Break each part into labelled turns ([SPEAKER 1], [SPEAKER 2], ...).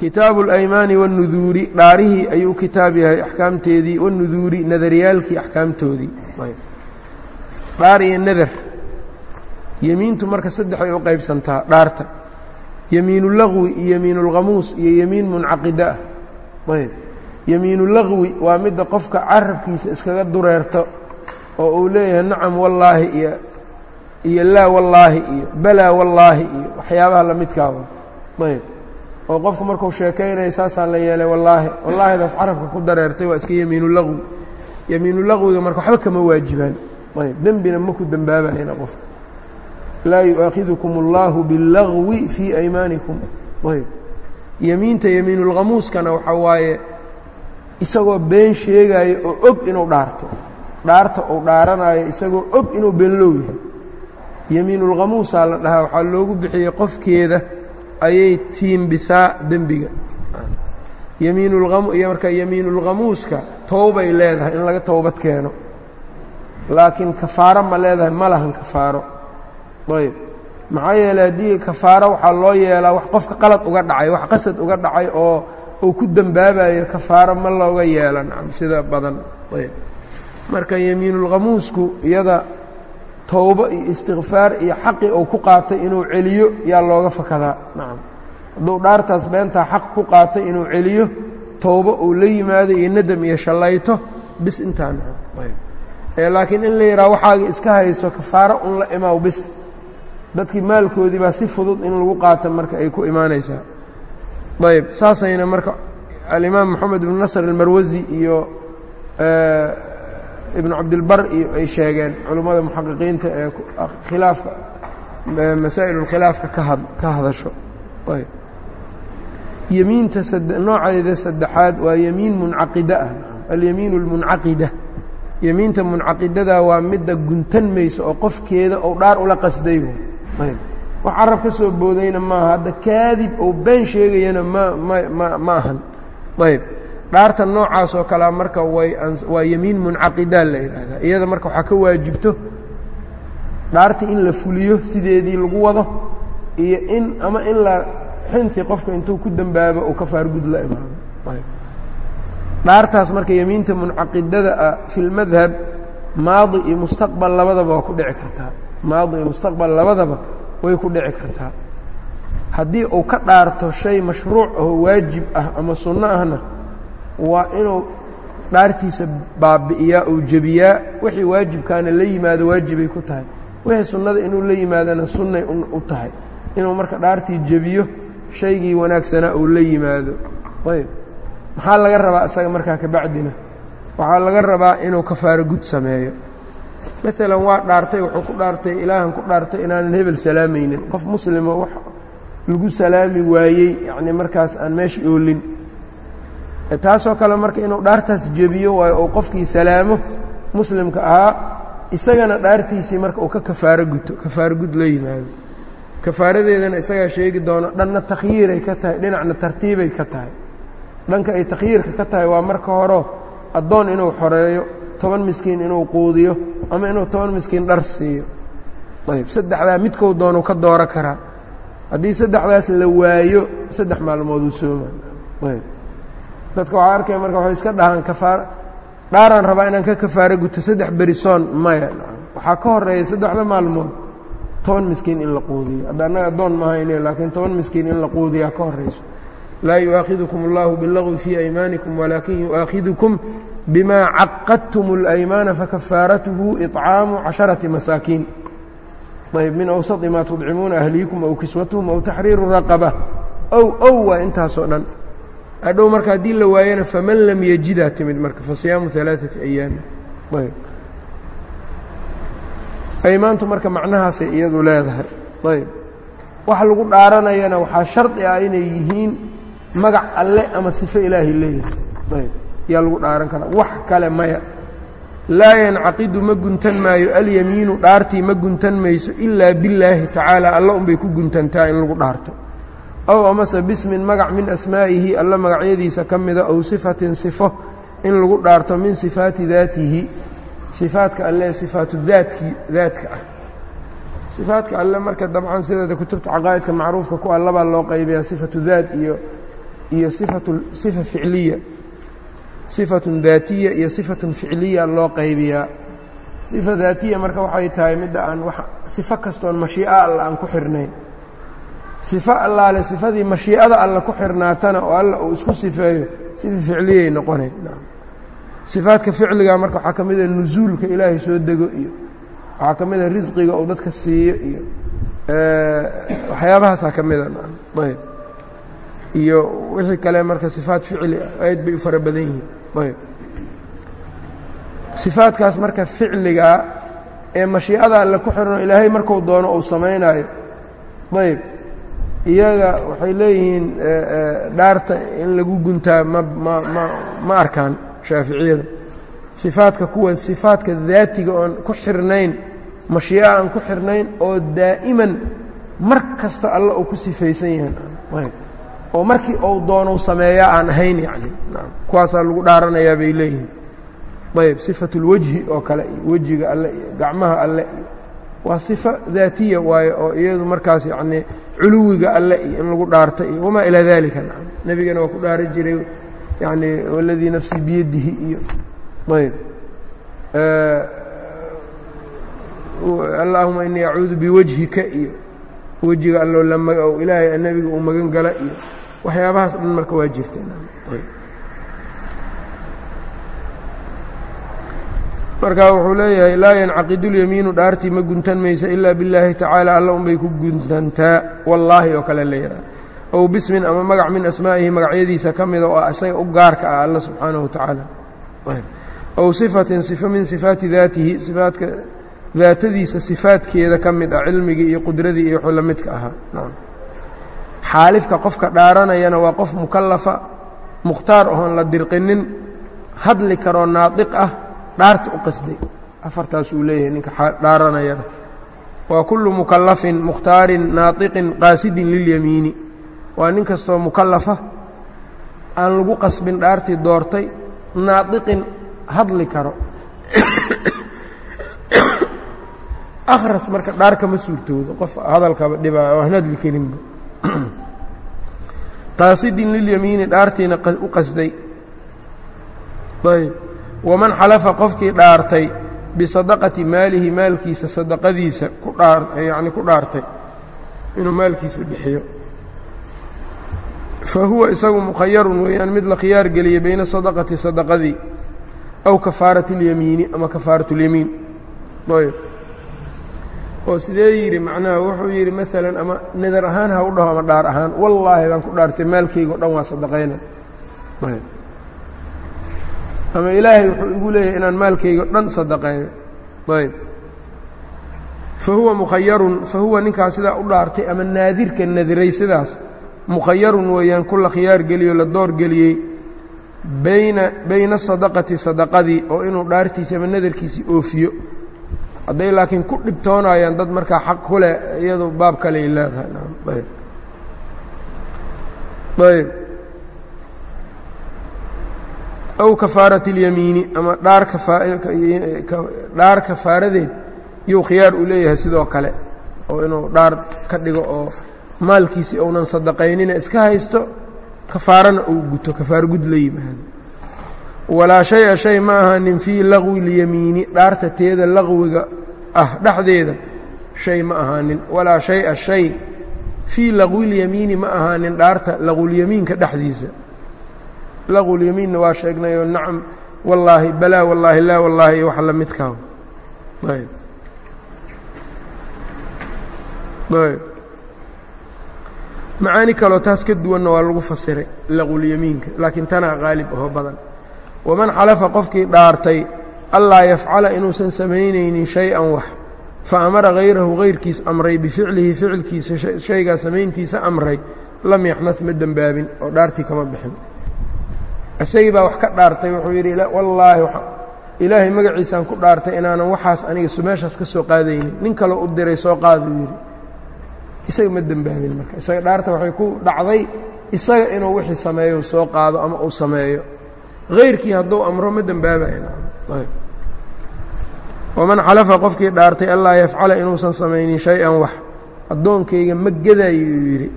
[SPEAKER 1] kitaabu اlaymaani wاnuduuri dhaarihii ayuu kitaab yahay axkaamteedii wanuduuri nadariyaalkii axkaamtoodii dhaar iyo nadar yemiintu marka saddexay u qaybsantaa dhaarta yemiinu lagwi iyo yemiinu اlkhamuus iyo yemiin muncaqida ah ayb yemiinu lagwi waa midda qofka carabkiisa iskaga dureerto oo uu leeyahay nacam wallaahi iyo iyo laa wallaahi iyo balaa wallaahi iyo waxyaabaha lamidkaaba ayb oo qofku markuu sheekaynaya saasaa la yeelay wallaahi wallaahidaas carabka ku dareertay waa iska yemiinu lagwi yemiinu lagwiga marka waxba kama waajibaan. Ayb dembina maku dembaabayna qofka laa yu'aakidukum اllahu biاllagwi fii aymaanikum. Ayb yemiinta yemiinulkhamuuskana waxaa waaye isagoo been sheegaayo oo og inuu dhaarto. Dhaarta uu dhaaranayo isagoo og inuu beenlow yahay yemiinulkhamuusaa la dhahaa waxaa loogu bixiyey qofkeeda ayay tiimbisaa dembiga. Yemiinulkam marka yemiinulkhamuuska towbay leedahay in laga towbad keeno. Laakiin kafaaro ma leedahay ma lahan kafaaro. Ayb. Maxaa yeeley haddii kafaaro waxaa loo yeelaa wax qofka qalad uga dhacay wax qasad uga dhacay oo uu ku dembaabayo kafaaro ma looga yeela nacam sida badan. Ayb. Marka yemiinulkhamuusku iyada towbo iyo istikfaar iyo xaqi uu ku qaatay inuu celiyo yaa looga fakadaa. Nacam hadduu dhaartaas beentaa xaq ku qaatay inuu celiyo towbo uu la yimaado iyo nadam iyo shallayto bis intaa nacam laakiin in la yidhaha waxaaga iska hayso kafaaro un la imaaw bis. Dadkii maalkoodii baa si fudud in lagu qaata marka ay ku imaanaysaa. Ayb saasayna marka alimaam moxamed ibnu nasr almarwasi iyo ibnu cabdilbar iyo ay sheegeen culummada muxaqiqiinta ee khilaafka masaa'ilulkhilaafka ka hadasho. Yemiinta nooceeda saddexaad waa yemiin muncaqida ah. Alyemiin اlmuncaqida yemiinta muncaqidada waa midda guntan mayso oo qofkeeda ou dhaar ula qasday wax carab ka soo boodayna maaha hadda kaadib ou been sheegayana ma ma ma ahan. Ayb dhaarta noocaas oo kalea marka waa yemiin muncaqidaa la yidhaahdaa iyada marka waxaa ka waajibto dhaarta in la fuliyo sideedii lagu wado iyo in ama in la xinti qofka intuu ku dembaabo uu kafaargud la imaado dhaartaas marka yemiinta muncaqidada ah fi lmadhab maadi iyo mustaqbal labadaba waa ku dhici kartaa. Maadi iyo mustaqbal labadaba way ku dhici kartaa. Haddii uu ka dhaarto shay mashruuc oo waajib ah ama sunno ahna waa inuu dhaartiisa baabi'iyaa ou jebiyaa wixii waajibkaana la yimaado waajibay ku tahay. Wixii sunnada inuu la yimaadona sunnay u tahay. Inuu marka dhaartii jebiyo shaygii wanaagsanaa uu la yimaado. Ayb. Maxaa laga rabaa isaga markaa kabacdina waxaa laga rabaa inuu kafaaro sameeyo. Maalan waa dhaartay wuxuu ku dhaartay ilaahan ku dhaartay inaanan hebel salaamaynin qof muslima wax lagu salaami waayey yacni markaas aan meesha oolin taasoo kale marka inuu dhaartaas jebiyo waayo uu qofkii salaamo muslimka ahaa isagana dhaartiisii marka uu ka kafaaro guto kafaaro gud la yimaado kafaaradeedana isagaa sheegi doono dhanna takhyiiray ka tahay dhinacna tartiibay ka tahay. Dhanka ay takhyiirka ka tahay waa marka horo addoon inuu xoreeyo toban miskiin inuu quudiyo ama inuu toban miskiin dhar siiyo. Ayb saddexdaa midkou doonu ka dooro karaa. Haddii saddexdaas la waayo saddex maalmooduu sooma ayb dadka waxaa arkaya marka waxay iska dhahaan kafaar dhaaraan rabaa inaan ka kafaaro guto saddex berisoon maya waxaa ka horeeya saddexda maalmood toban miskiin in la quudiyo hadda annaga addoon mahayne laakiin toban miskiin in la quudiyaa ka horayso laa yu'aakidukum اllahu biاllagwi fii aymaanikum walaakin yu'aakidukum bima caqadtum اlaymaana fakafaaratuhu iطcaamu casharati masaakiin ayb min awsaطi maa tudcimuuna ahliikum aw kiswatuhum aw taxriiru raqaba ow ow waa intaasoo dhan hadhow marka haddii la waayana faman lam yajidaa timid marka fasiyaamu alaaثati ayaami aymaantu marka macnahaasay iyadu leedahay. Ayb. Wax lagu dhaaranayana waxaa shardi ah inay yihiin magac alle ama sifo ilaahay leeyahay. Ayb. Yaa lagu dhaaran karaa. Wax kale maya. Laa yancaqidu ma guntan maayo alyamiinu dhaartii ma guntan mayso ilaa billaahi tacaala alla unbay ku guntantaa in lagu dhaarto ow amase bismin magac min asmaa'ihi alla magacyadiisa ka mida ow sifatin sifo in lagu dhaarto min sifaati daatihi. Sifaadka alle sifaatu daadkii daadka ah. Sifaadka alle marka dabcan sideeda kutubta caqaa'idka macruufka ku ah labaa loo qaybayaa sifatu daad iyo iyo sifatu sifa ficliya. Sifatun daatiya iyo sifatun ficliya loo qaybiyaa. Sifa daatiya marka waxay tahay midda aan sifo kastoon mashii'a alla aan ku xirnayn sifo allaale sifadii mashii'ada alla ku xirnaatana oo alla uu isku sifeeyo sifa ficliyay noqonay. Sifaadka ficliga marka waxaa ka mida nusuulka ilaahay soo dego iyo waxaa ka mida risqiga uu dadka siiyo iyo waxyaabahaasaa ka mida ayb. Iyo wixii kale marka sifaat ficli ah aad bay u fara badan yihiin. Ayb. Sifaadkaas marka ficligaa ee mashiicada alle ku xirano ilaahay marku doono uu samaynaayo ayb iyaga waxay leeyihiin dhaarta in lagu guntaa ma arkaan shaaficiyada. Sifaadka kuwa sifaadka daatiga oon ku xirnayn mashiica aan ku xirnayn oo daa'iman mar kasta alla uu ku sifaysan yahay. Oo markii uu doonou sameeyaa aan ahayn yacni kuwaasaa lagu dhaaranayaa bay leeyihiin. Ayb sifatu اlwajhi oo kale iyo wejiga alle iyo gacmaha alle iyo waa sifa daatiya waaye oo iyadu markaas yacnii culuwiga alle iyo in lagu dhaarta iyo wamaa ilaa dalika nebigana waa ku dhaaran jiray yacni waladii nafsii biyadihi iyo ayb. Allaahuma inii acuudu biwajhika iyo wejiga allo ilaahay nebiga uu magan gala iyo waxyaabahaas dhan marka waa jirta marka wuxuu leeyahay laa yancaqidu اlyamiinu dhaartii ma guntan maysa ilaa billaahi tacaala alla unbay ku guntantaa. Wallaahi oo kale la yidhaha ow bismin ama magac min asmaa'ihi magacyadiisa ka mida oo isaga u gaarka ah alla subxaanahu wa tacaala. Ow sifatin sifo min sifaati daatihi sifaatka daatadiisa sifaadkeeda ka mid ah cilmigii iyo qudradii iyo wxuu la midka ahaa. Xaalifka qofka dhaaranayana waa qof mukallafa mukhtaar oon la dirqinin hadli karoo naadiq ah dhaarta u qasday. Afartaas uu leeyahay ninka dhaaranayana waa kullu mukallafin mukhtaarin naadiqin qaasidin lilyamiini waa nin kastoo mukallafa aan lagu qasbin dhaartii doortay naadiqin hadli karo. Akhras marka dhaar kama suurtoodo qof hadalkaba dhibaa oo hadli karinba qaasidin lilyamiini dhaartiina u qasday. Ayb waman xalafa qofkii dhaartay bisadaqati maalihi maalkiisa sadaqadiisa yacni ku dhaartay inuu maalkiisa bixiyo. Fa huwa isagu mukhayarun weeyaan mid la khiyaar geliyey bayna sadaqati sadaqadii aw kafaarati اlyamiini ama kafaaratu اlyamiin ayb. Oo sidee yidhi macnaha wuxuu yidhi maalan ama nadar ahaan ha u dhaho ama dhaar ahaan wallaahi baan ku dhaartay maalkayga dhan waa sadaqayna ama ilaahay wuxuu igu leeyahay inaan maalkayga o dhan sadaqeeyo. Ayb. Fa huwa mukhayarun fa huwa ninkaas sidaa u dhaartay ama naadirka nadiray sidaas. Mukhayarun weeyaan ku la khiyaar geliyo la door geliyey bayna bayna sadaqati sadaqadii oo inuu dhaartiisi ama nadarkiisii oofiyo. Hadday laakiin ku dhibtoonayaan dad markaa xaq ku leh iyadu baab kaley leedahay. Ayb aw kafaarat اlyamiini ama dhaar dhaar kafaaradeed yuu khiyaar uu leeyahay sidoo kale oo inuu dhaar ka dhigo oo maalkiisi ounan sadaqaynina iska haysto kafaarana uu guto kafaaro gud la yimaado. Walaa shay-a shay ma ahaanin fii laqwi اlyamiini dhaarta teeda laqwiga ah dhexdeeda shay ma ahaanin walaa shay-a shay fii laqwilyamiini ma ahaanin dhaarta laqwulyamiinka dhexdiisa laqwulyamiinna waa sheegnayoo nacam wallaahi balaa wallaahi laa wallaahi iyo wax la midkaa ayb. Ayb. Macaani kaloo taas ka duwanna waa lagu fasiray laqwulyamiinka laakiin tanaa qaalib aho badan. Waman xalafa qofkii dhaartay allaa yafcala inuusan samaynaynin shay-an wax fa amara hayrahu hayrkiis amray bificlihi ficilkiisa shaygaa samayntiisa amray lam yaxnad ma dembaabin oo dhaartii kama bixin isagii baa wax ka dhaartay wuxuu yidhi wallaahi ilaahay magaciisaan ku dhaartay inaanan waxaas aniga sumeeshaas ka soo qaadaynin. Nin kaloo u diray soo qaaduu yidhi. Isaga ma dembaabin marka. Isaga dhaarta waxay ku dhacday isaga inuu wixii sameeyo soo qaado ama uu sameeyo. Hayrkii hadduu amro ma dembaabawaman xalafa qofkii dhaartay allaa yafcala inuusan samaynin shay-an wax. Addoonkayga ma gadaayo uu yidhi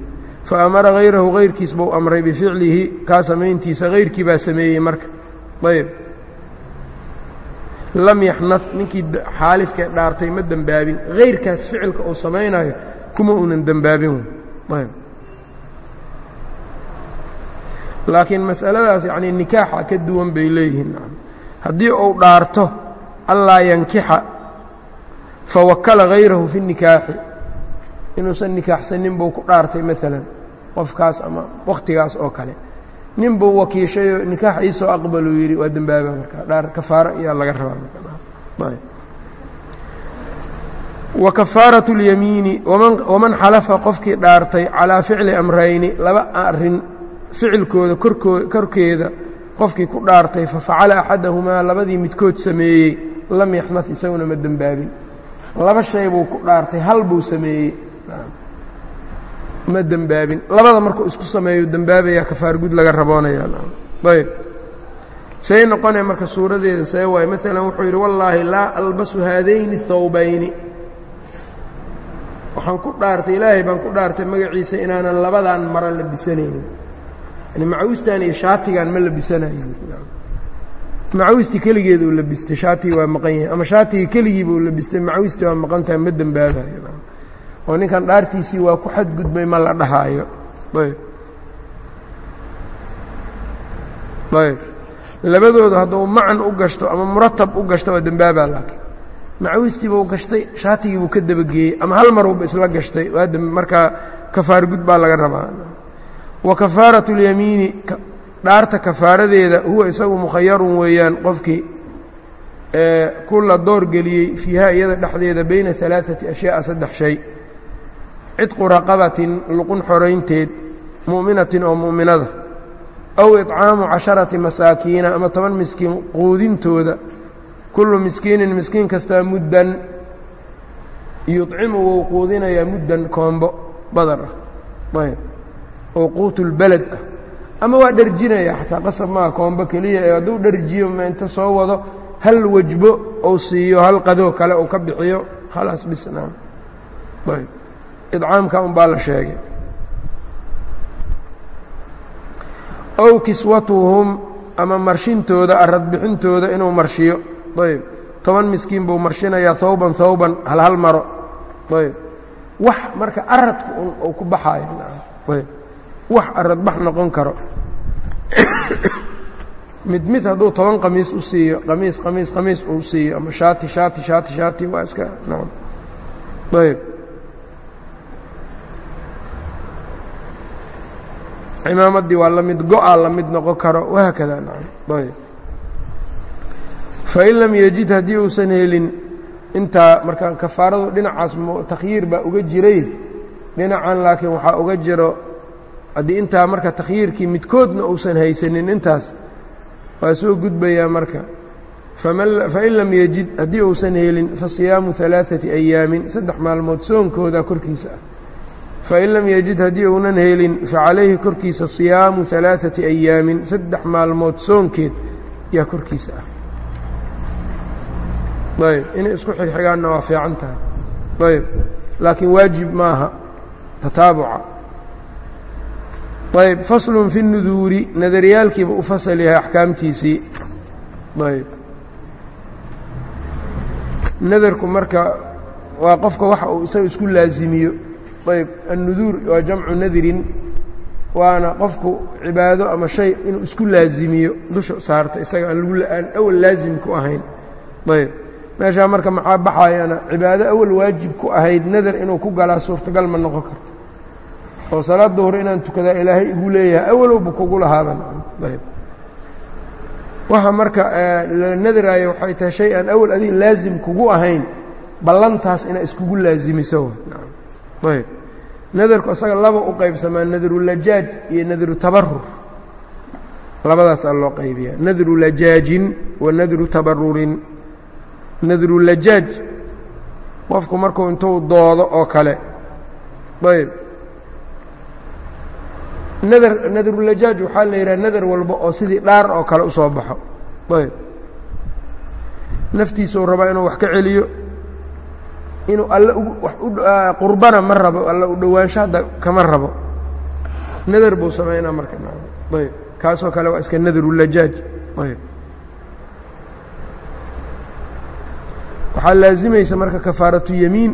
[SPEAKER 1] fa amara hayrahu hayrkiis buu amray bificlihi kaa samayntiisa hayrkii baa sameeyey marka. Ayb lam yaxnad ninkii xaalifkee dhaartay ma dembaabin hayrkaas ficilka uu samaynayo kuma uunan dembaabin ayb laakiin mas'aladaas yacnii nikaaxa ka duwan bay leeyihiin haddii uu dhaarto allaa yankixa fawakala hayrahu fi nikaaxi. Inuusan nikaaxsanin buu ku dhaartay maalan qofkaas ama wakhtigaas oo kale. Nin buu wakiishayoo nikaax iisoo aqbaluu yidhi waa dembaaba markaa dhaar kafaaro ayaa laga rabaa wa kafaaratu اlyamiini waman xalafa qofkii dhaartay calaa ficli amrayni laba arrin ficilkooda korkeeda qofkii ku dhaartay fafacala axadahumaa labadii midkood sameeyey lam yaxnad isaguna ma dembaabin laba shay buu ku dhaartay hal buu sameeyey ma dembaabin labada markuu isku sameeyo dembaabaya kafaar gud laga raboonayaayb say noqonaya marka suuradeeda see waaye maalan wuxuu yidhi wallaahi laa albasu haadayni thawbayni. Waxaan ku dhaartay ilaahay baan ku dhaartay magaciisa inaanan labadan mara labisanaynin yani macawistan iyo shaatigan ma labisanayo macawistii keligeed uu labistay shaatigii waa maqan yahay. Ama shaatigii keligiiba uu labistay macawistii waa maqan tahay ma dembaabayo oo ninkan dhaartiisii waa ku xadgudbay ma la dhahaayo ayb ayb labadooda hadduu macan u gashto ama muratab u gashto waa dembaabaa laakiin macawistiibuu gashtay shaatigiibuu ka dabageeyey ama hal maruuba isla gashtay waa markaa kafaar gud baa laga rabaa wa kafaaratu اlyamiini dhaarta kafaaradeeda huwa isagu mukhayarun weeyaan qofkii ku la door geliyey fiiha iyada dhexdeeda bayna alaaثati ashyaءa saddex shay cidqu raqabatin luqun xoraynteed mu'minatin oo mu'minada aw iطcaamu casharati masaakiina ama toban miskiin quudintooda kullu miskiinin miskiin kastaa muddan yuطcimu wou quudinayaa muddan koombo badar ah. Ayb. Oo quutulbaled ah. Ama waa dherjinaya xataa qasab maaha koombo keliya ee hadduu dherjiyo inta soo wado hal wajbo ou siiyo hal qadoo kale uu ka bixiyo khalaas bisnaan ayb idcaamka un baa la sheegay. Ow kiswatuhum ama marshintooda aradbixintooda inuu marshiyo. Ayb. Toban miskiin buu marshinayaa hawban hawban hal hal maro. Ayb. Wax marka aradku uu ku baxaayo ayb. Wax aradbax noqon karo. Mid mid hadduu toban qamiis u siiyo qamiis qamiis qamiis uu siiyo ama shaati shaati shaati shaati waa iska ayb cimaamaddii waa la mid go-a la mid noqon karo wahaakada nacam fain lam yejid haddii uusan helin intaa marka kafaaradu dhinacaas takhyiir baa uga jiray dhinacan laakiin waxaa uga jiro haddii intaa marka takhyiirkii midkoodna uusan haysanin intaas waa soo gudbayaa marka. Fain lam yejid haddii uusan helin fasiyaamu alaaثati ayaamin saddex maalmood soonkooda korkiisa ah fain lam yejid haddii uunan helin facalayhi korkiisa siyaamu alaaثati ayaamin saddex maalmood soonkeed yaa korkiisa ah ayb inay isku xigxigaanna waa fiican tahay ayb laakiin waajib maaha tataabuca ayb faslun fi nuduuri nadariyaalkiiba u fasal yahay axkaamtiisii ayb nadarku marka waa qofka waxa uu isaga isku laazimiyo ayb annuduur waa jamcu nadirin waana qofku cibaado ama shay inuu isku laazimiyo dusha saarta isaga aan awal laazim ku ahayn. Ayb meeshaa marka maxaa baxayana cibaado awal waajib ku ahayd nadar inuu ku galaa suurtagal ma noqon karto. Oo salaad duhur inaan tukadaa ilaahay igu leeyahay awalowba kugu lahaaban ayb. Waxa marka la nadaraayo waxay tahay shay aan awal adiga laazim kugu ahayn ballantaas inaa iskugu laazimiso ayb. Nadarku isaga laba u qaybsamaa nadrulajaaj iyo nadru tabarur labadaasaa loo qaybiyaa. Nadru wa nadru tabarurin qofku markuu intuu doodo oo kale. Ayb. Nadar nadrulajaaj waxaa la yidhaha nadar walba oo sidii dhaar oo kale u baxo. Ayb. Naftiisuu rabaa inuu wax ka celiyo inuu alle qurbana ma rabo alle u dhowaansho hadda kama rabo. Nadar buu samaynaa marka ayb. Kaasoo kale waa iska nadarulajaaj ayb. Waxaa laazimaysa marka kafaaratu yamiin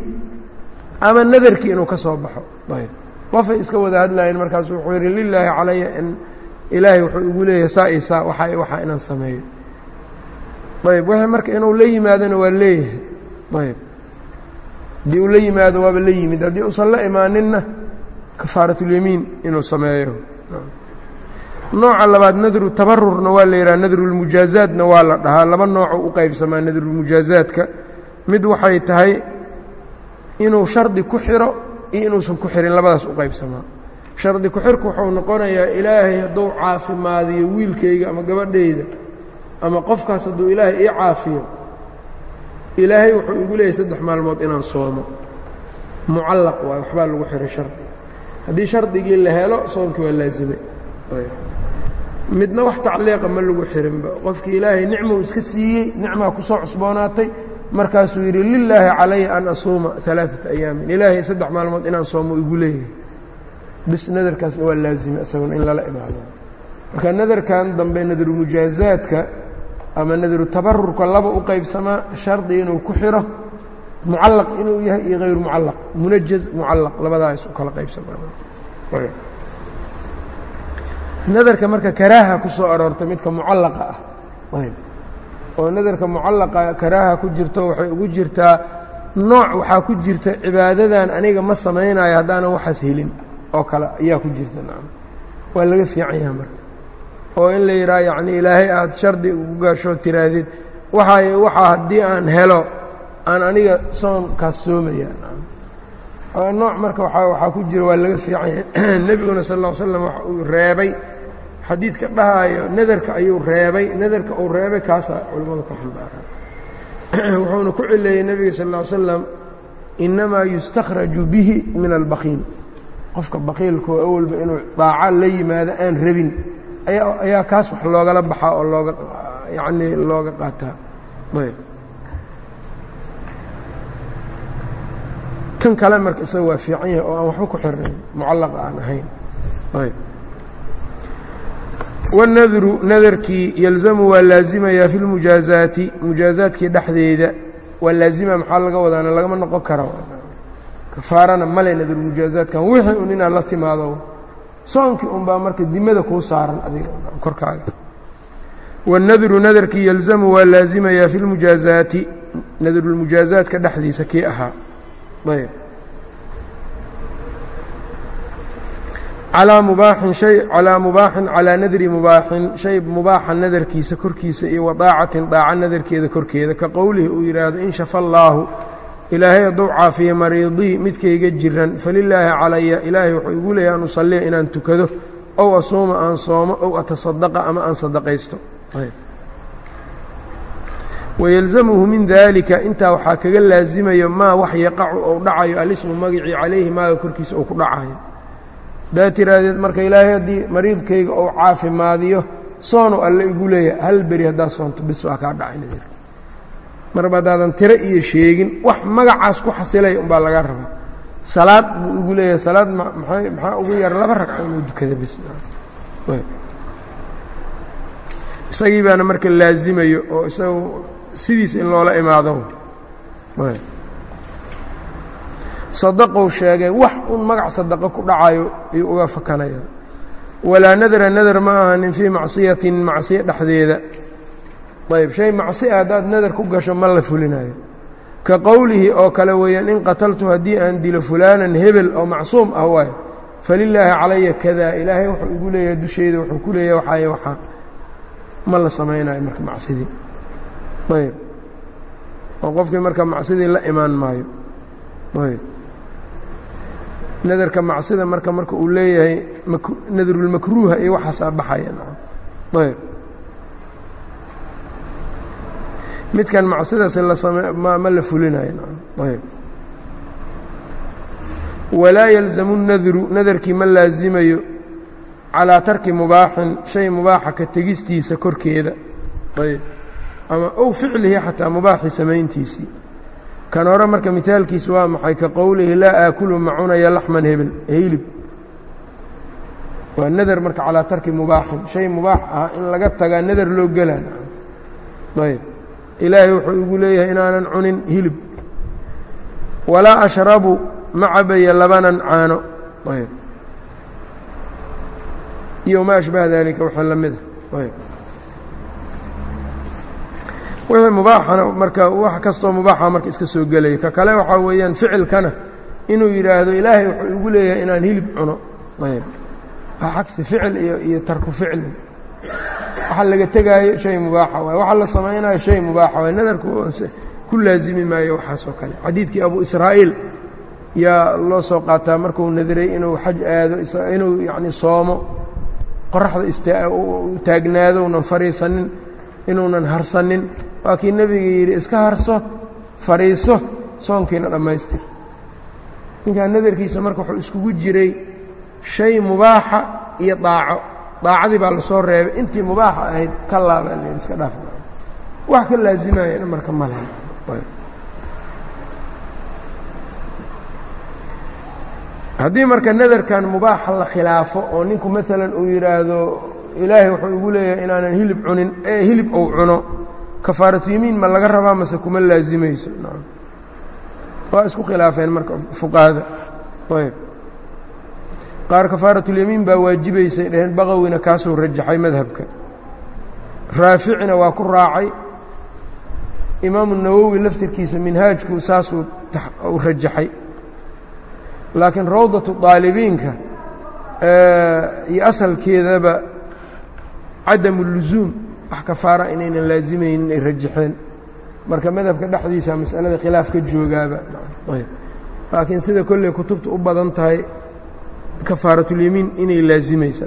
[SPEAKER 1] ama nadarkii inuu ka soo baxo. Ayb. Qofay iska wada hadlaayeen markaasu wuxuu yidhi lilaahi calaya in ilaahay wuxuu igu leeyahay saa iyo saa waxaa waxaa inaan sameeyo. Ayb. Wixii marka inuu la yimaadona waa leeyahay. Ayb haddii uu la yimaado waaba la yimid. Haddii uusan la imaaninna kafaaratulyamiin inuu sameeyo. Nooca labaad nadru tabarurna waa la yidhaha nadrulmujaazaadna waa la dhahaa. Laba nooco u qaybsamaa nadrulmujaazaadka mid waxay tahay inuu shardi ku xiro iyo inuusan ku xirin. Labadaas u qaybsamaa. Shardi ku-xirku wuxuu noqonayaa ilaahay hadduu caafimaadiyo wiilkayga ama gabadhayda ama qofkaas hadduu ilaahay ii caafiyo ilaahay wuxuu igu leeyahay saddex maalmood inaan soomo. Mucallaq waay waxbaa lagu xihay shardi haddii shardigii la helo soonkii waa laazimay. Midna wax tacliiqa ma lagu xirinba. Qofkii ilaahay nicmuu iska siiyey nicmaa ku soo cusboonaatay markaasuu yidhi lilaahi calaya an asuuma alaaata ayaamin. Ilaahay saddex maalmood inaan soomo igu leeyahay bis nadarkaasna waa laazima isaguna in lala imaado. Marka nadarkan dambe nadrumujaazaadka ama nadru tabarurka laba u qaybsamaa shardi inuu ku xiro mucallaq inuu yahay iyo hayru mucallaq munajaz mucallaq labadaas u kala qaybsamaa nadarka marka karaaha ku soo aroortay midka mucallaqa ah. Oo nadarka mucallaqa karaaha ku jirto waxay ugu jirtaa nooc waxaa ku jirta cibaadadan aniga ma samaynayo haddaanan waxaas helin oo kale ayaa ku jirta waa laga fiican yaha marka oo in la yidhaha yacnii ilaahay aad shardi ugu gaashoo tiraahdid waxay waxaa haddii aan helo aan aniga soonkaas soomaya. Nacam nooc marka waxaa ku jira waa laga fiican yahay. Nebiguna sal ll slam waxa uu reebay xadiidka dhahaayo nadarka ayuu reebay nadarka uu reebay kaasaa culimmadu ka xambaara wuxuuna ku cileeyey nebiga sal ll slam innamaa yustakhraju bihi min albakiil qofka bakiilkoo awalba inuu daaca la yimaado aan rabin ayaa kaas wax loogala baxaa oo looga yacnii looga qaataa. Ayb. Kan kale marka isaga waa fiican yahay oo aan waxba ku xirnayn mucallaqa aan ahayn. Ayb. Wاnadru nadarkii yalzamu waa laazimayaa fi اlmujaazaati mujaazaadkii dhexdeeda waa laazima maxaa laga wadaana? Lagama noqon kara kafaarana male nadrumujaazaadkan wixii un inaad la timaado soonkii unbaa marka dimada kuu saaran adiga korkaaga. Wاnadru nadarkii yalzamu waa laazimayaa fi اlmujaazaati nadrulmujaazaadka dhexdiisa kii ahaa. Ayb. Calaa mubaaxin shay calaa mubaaxin calaa nadri mubaaxin shay mubaaxa nadarkiisa korkiisa iyo wadaacatin daaca nadarkeeda korkeeda ka qowlihi uu yidhaahdo in shafa allaahu ilaahay hadduu caafiye mariidii midkayga jiran falilaahi calaya ilaahay wuxuu igu leeyahy an usalliya inaan tukado. Ow asuuma aan soomo ow atasadaqa ama aan sadaqaysto. Wayalzamuhu min daalika intaa waxaa kaga laasimayo maa wax yaqacu ou dhacayo alismu magicii calayhi maaga korkiisa uu ku dhacayo. Haddaad tiraahdeed marka ilaahay haddii mariidkayga ou caafimaadiyo soonu alle igu leeyahay hal beri haddaad soonto bis waa kaa dhacay nadir marba haddaadan tiro iyo sheegin wax magacaas ku xasilaya umbaa laga rabaa. Salaad buu igu leeyahay salaad maxaa ugu yar laba ragco inuu dukada isagii baana marka laazimayo oo isagu sidiis in loola imaado. Sadaqou sheegay wax un magac sadaqo ku dhacayo ayuu uga fakanaya. Walaa nadra nadar ma ahanin fii macsiyatin macsiyo dhexdeeda ayb shay macsi a haddaad nadar ku gasho ma la fulinayo ka qowlihi oo kale weeyaan in qataltu haddii aan dilo fulaanan hebel oo macsuum ah waayo falilaahi calaya kada ilaahay wuxuu igu leeyahay dushayda wuxuu ku leeyahay waxaay waxaa. Ma la samaynayo marka macsidii. Ayb. Oo qofkii marka macsidii la imaan maayo. Ayb. Nadarka macsida marka marka uu leeyahay nadrulmakruuha iyo waxaasaa baxaya ayb midkan macsidaas ma la fulinayo. Ayb. Walaa yalzamu nadru nadarkii ma laazimayo calaa tarki mubaaxin shay mubaaxa ka tegistiisa korkeeda. Ama ow ficlihi xataa mubaaxi samayntiisii. Kan hore marka mihaalkiis waa maxay ka qowlihi laa aakulu ma cunaya laxman hebel hilib. Waa nadar marka calaa tarki mubaaxin shay mubaax ah in laga tagaa nadar loo gelaa ilaahay wuxuu igu leeyahay inaanan cunin hilib. Walaa ashrabu ma cabaya labanan caano. Ayb. Iyo ma ashbaha dalika wixii la mida ayb. Wixii mubaaxana marka wax kastoo mubaaxa marka iska soo gelaya ka kale waxaa weeyaan ficilkana inuu yidhaahdo ilaahay wuxuu igu leeyahay inaan hilib cuno. Ayb. Cagsi ficil iyo iyo tarku ficlin waxa laga tegaayo shay mubaaxa waay waxa la samaynayo shay mubaaxa waay nadarku ku laazimi maayo waxaasoo kale. Xadiidkii abu israa'iil yaa loo soo qaataa markuu nadiray inuu xaj aado inuu yacni soomo qoraxda taagnaado unan fadhiisanin inuunan harsanin. Waa nebiga yidhi iska harso fadhiiso soonkiina dhammaystir. Ninkaa nadarkiisa marka wuxuu iskugu jiray shay mubaaxa iyo daaco daacadii baa la soo reebay. Intii mubaaxa ahayd ka laabaa la iska dhaaf wax ka laazimayana marka male haddii marka nadarkan mubaaxa la khilaafo oo ninku maalan uu yidhaahdo ilaahay wuxuu igu leeyahay inaanan hilib cunin ee hilib ou cuno kafaaratu yamiin ma laga rabaa mase kuma laazimayso waa isku khilaafeen marka fuqahada. Ayb qaar kafaaratulyamiin baa waajibaysay dheheen baqawina kaasuu rajaxay madhabka. Raaficina waa ku raacay. Imaamu nawowi laftirkiisa minhaajku saasuu u rajaxay laakiin rawdatu daalibiinka iyo asalkeedaba cadamu lusuum wax kafaara inaynan laazimaynin ay rajaxeen marka madhabka dhexdiisa masalada khilaaf ka joogaaba. Laakiin sida kolley kutubta u badan tahay kafaaratulyamiin inay laazimaysa